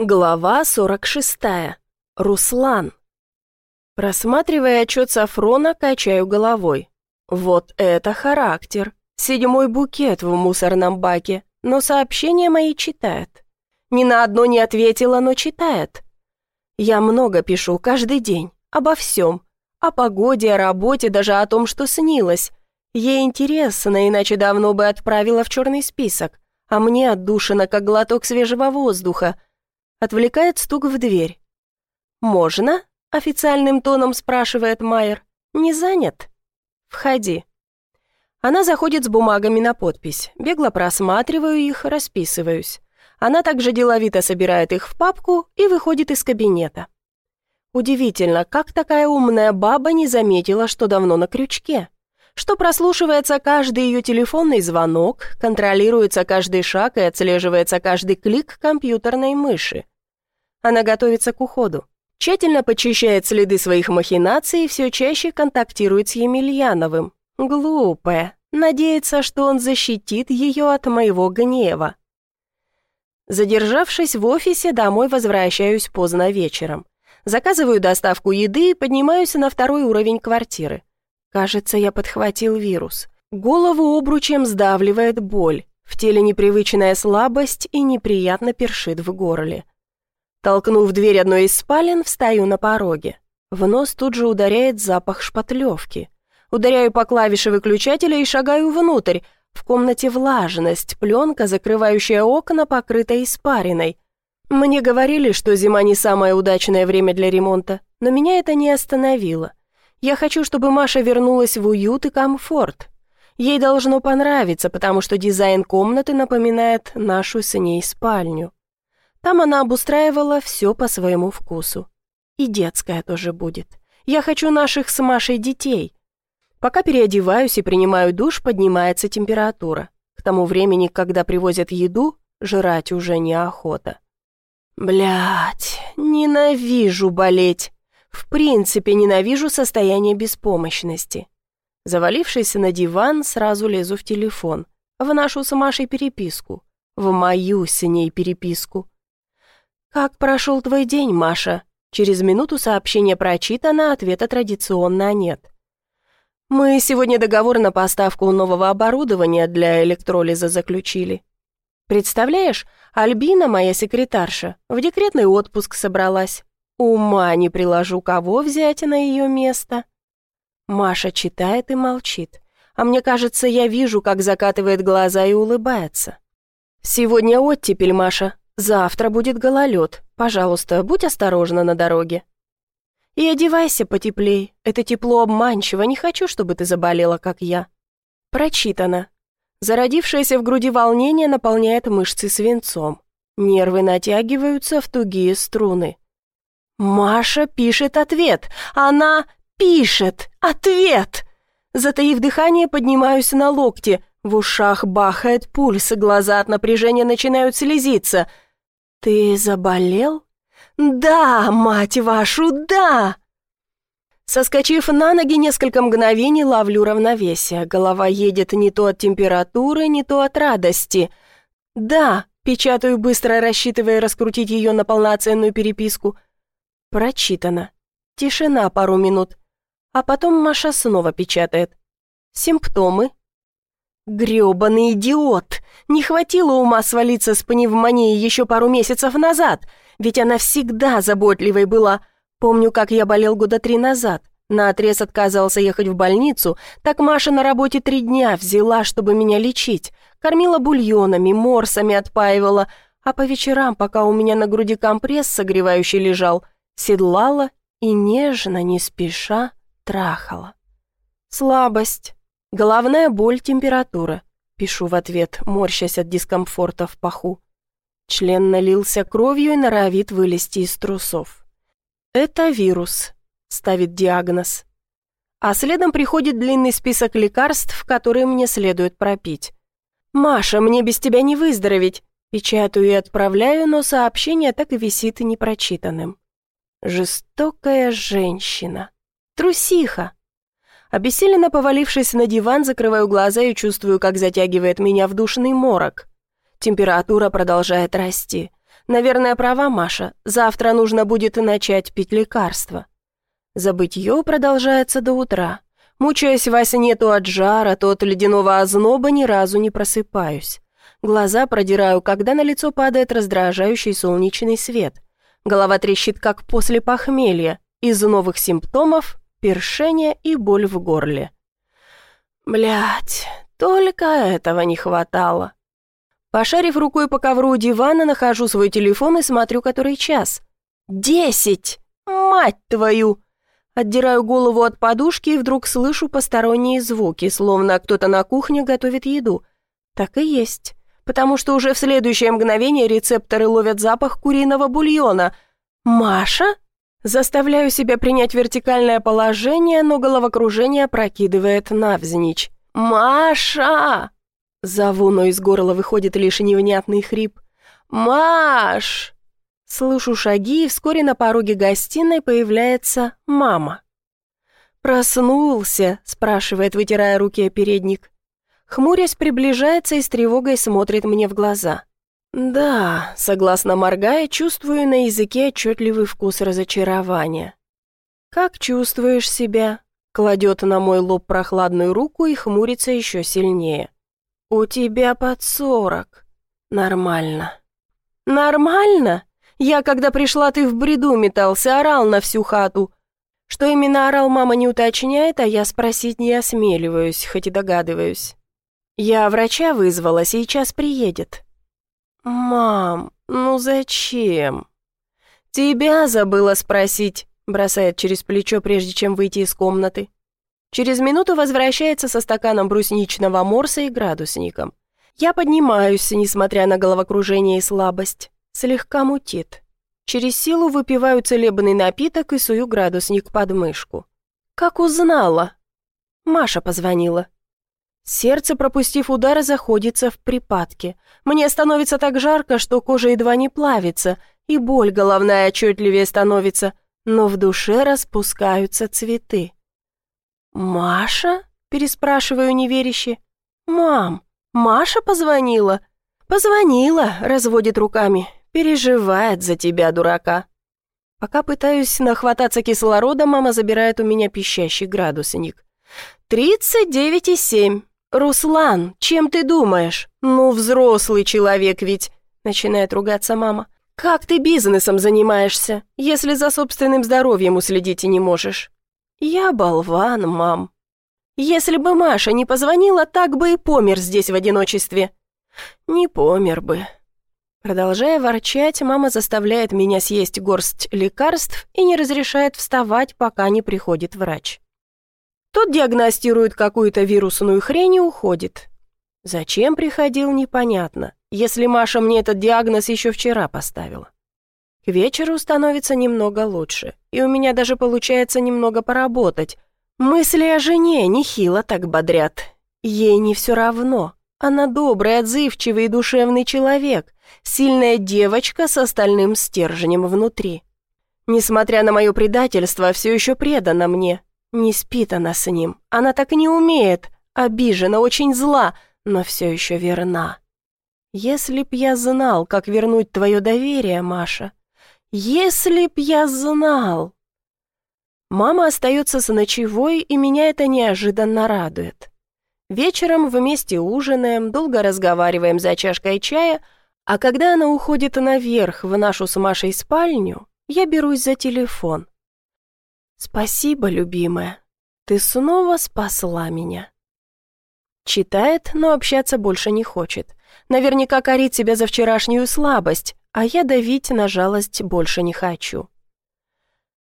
Глава 46. Руслан. Просматривая отчет Сафрона, качаю головой. Вот это характер. Седьмой букет в мусорном баке, но сообщения мои читает. Ни на одно не ответила, но читает. Я много пишу каждый день, обо всем. О погоде, о работе, даже о том, что снилось. Ей интересно, иначе давно бы отправила в черный список. А мне отдушина, как глоток свежего воздуха – Отвлекает стук в дверь. «Можно?» — официальным тоном спрашивает Майер. «Не занят?» «Входи». Она заходит с бумагами на подпись. Бегло просматриваю их, расписываюсь. Она также деловито собирает их в папку и выходит из кабинета. Удивительно, как такая умная баба не заметила, что давно на крючке. Что прослушивается каждый ее телефонный звонок, контролируется каждый шаг и отслеживается каждый клик компьютерной мыши. Она готовится к уходу. Тщательно почищает следы своих махинаций и все чаще контактирует с Емельяновым. Глупая. Надеется, что он защитит ее от моего гнева. Задержавшись в офисе, домой возвращаюсь поздно вечером. Заказываю доставку еды и поднимаюсь на второй уровень квартиры. Кажется, я подхватил вирус. Голову обручем сдавливает боль. В теле непривычная слабость и неприятно першит в горле. Толкнув дверь одной из спален, встаю на пороге. В нос тут же ударяет запах шпатлевки. Ударяю по клавише выключателя и шагаю внутрь. В комнате влажность, пленка, закрывающая окна, покрыта испариной. Мне говорили, что зима не самое удачное время для ремонта, но меня это не остановило. Я хочу, чтобы Маша вернулась в уют и комфорт. Ей должно понравиться, потому что дизайн комнаты напоминает нашу с ней спальню. Там она обустраивала все по своему вкусу. И детская тоже будет. Я хочу наших с Машей детей. Пока переодеваюсь и принимаю душ, поднимается температура. К тому времени, когда привозят еду, жрать уже неохота. Блять, ненавижу болеть. В принципе, ненавижу состояние беспомощности. Завалившись на диван, сразу лезу в телефон. В нашу с Машей переписку. В мою с ней переписку. «Как прошел твой день, Маша?» Через минуту сообщение прочитано, ответа традиционно нет. «Мы сегодня договор на поставку нового оборудования для электролиза заключили. Представляешь, Альбина, моя секретарша, в декретный отпуск собралась. Ума не приложу, кого взять на ее место». Маша читает и молчит, а мне кажется, я вижу, как закатывает глаза и улыбается. «Сегодня оттепель, Маша, Завтра будет гололед. Пожалуйста, будь осторожна на дороге. И одевайся потеплей. Это тепло обманчиво. Не хочу, чтобы ты заболела, как я. Прочитано. Зародившееся в груди волнение наполняет мышцы свинцом. Нервы натягиваются в тугие струны. Маша пишет ответ. Она пишет ответ. Затаив дыхание, поднимаюсь на локте. В ушах бахает пульс, глаза от напряжения начинают слезиться — «Ты заболел?» «Да, мать вашу, да!» Соскочив на ноги, несколько мгновений ловлю равновесие. Голова едет не то от температуры, не то от радости. «Да», печатаю быстро, рассчитывая раскрутить ее на полноценную переписку. Прочитано. Тишина пару минут. А потом Маша снова печатает. Симптомы Грёбаный идиот! Не хватило ума свалиться с пневмонией еще пару месяцев назад, ведь она всегда заботливой была. Помню, как я болел года три назад. Наотрез отказывался ехать в больницу, так Маша на работе три дня взяла, чтобы меня лечить. Кормила бульонами, морсами отпаивала, а по вечерам, пока у меня на груди компресс согревающий лежал, седлала и нежно, не спеша, трахала. Слабость, Головная боль, температура. Пишу в ответ, морщась от дискомфорта в паху. Член налился кровью и норовит вылезти из трусов. «Это вирус», — ставит диагноз. А следом приходит длинный список лекарств, которые мне следует пропить. «Маша, мне без тебя не выздороветь!» Печатаю и отправляю, но сообщение так и висит непрочитанным. Жестокая женщина. Трусиха. Обессиленно повалившись на диван, закрываю глаза и чувствую, как затягивает меня в душный морок. Температура продолжает расти. Наверное, права Маша. Завтра нужно будет начать пить лекарства. Забытье продолжается до утра. Мучаясь во сне то от жара, то от ледяного озноба, ни разу не просыпаюсь. Глаза продираю, когда на лицо падает раздражающий солнечный свет. Голова трещит, как после похмелья. Из новых симптомов – першение и боль в горле. Блять, только этого не хватало. Пошарив рукой по ковру дивана, нахожу свой телефон и смотрю, который час. «Десять! Мать твою!» Отдираю голову от подушки и вдруг слышу посторонние звуки, словно кто-то на кухне готовит еду. Так и есть, потому что уже в следующее мгновение рецепторы ловят запах куриного бульона. «Маша?» Заставляю себя принять вертикальное положение, но головокружение прокидывает навзничь. «Маша!» Зову, но из горла выходит лишь невнятный хрип. «Маш!» Слышу шаги, и вскоре на пороге гостиной появляется мама. «Проснулся?» – спрашивает, вытирая руки о передник. Хмурясь, приближается и с тревогой смотрит мне в глаза. «Да», – согласно моргая, чувствую на языке отчетливый вкус разочарования. «Как чувствуешь себя?» – кладет на мой лоб прохладную руку и хмурится еще сильнее. «У тебя под сорок. Нормально». «Нормально? Я, когда пришла, ты в бреду метался, орал на всю хату». Что именно орал, мама не уточняет, а я спросить не осмеливаюсь, хоть и догадываюсь. «Я врача вызвала, сейчас приедет». «Мам, ну зачем?» «Тебя забыла спросить», бросает через плечо, прежде чем выйти из комнаты. Через минуту возвращается со стаканом брусничного морса и градусником. Я поднимаюсь, несмотря на головокружение и слабость. Слегка мутит. Через силу выпиваю целебный напиток и сую градусник под мышку. Как узнала? Маша позвонила. Сердце, пропустив удар, заходится в припадке. Мне становится так жарко, что кожа едва не плавится, и боль головная отчетливее становится, но в душе распускаются цветы. «Маша?» – переспрашиваю неверяще. «Мам, Маша позвонила?» «Позвонила», – разводит руками. «Переживает за тебя, дурака». Пока пытаюсь нахвататься кислорода, мама забирает у меня пищащий градусник. «Тридцать девять и семь. Руслан, чем ты думаешь? Ну, взрослый человек ведь!» Начинает ругаться мама. «Как ты бизнесом занимаешься, если за собственным здоровьем уследить и не можешь?» «Я болван, мам. Если бы Маша не позвонила, так бы и помер здесь в одиночестве». «Не помер бы». Продолжая ворчать, мама заставляет меня съесть горсть лекарств и не разрешает вставать, пока не приходит врач. Тот диагностирует какую-то вирусную хрень и уходит. Зачем приходил, непонятно, если Маша мне этот диагноз еще вчера поставила. К вечеру становится немного лучше, и у меня даже получается немного поработать. Мысли о жене нехило так бодрят. Ей не все равно. Она добрый, отзывчивый и душевный человек, сильная девочка с остальным стержнем внутри. Несмотря на мое предательство, все еще предана мне. Не спит она с ним, она так не умеет, обижена, очень зла, но все еще верна. Если б я знал, как вернуть твое доверие, Маша, если б я знал. Мама остается с ночевой, и меня это неожиданно радует. Вечером вместе ужинаем, долго разговариваем за чашкой чая, а когда она уходит наверх в нашу с Машей спальню, я берусь за телефон. «Спасибо, любимая, ты снова спасла меня». Читает, но общаться больше не хочет. Наверняка корит себя за вчерашнюю слабость, а я давить на жалость больше не хочу.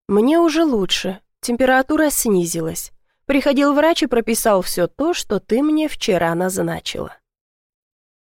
Мне уже лучше, температура снизилась. Приходил врач и прописал все то, что ты мне вчера назначила.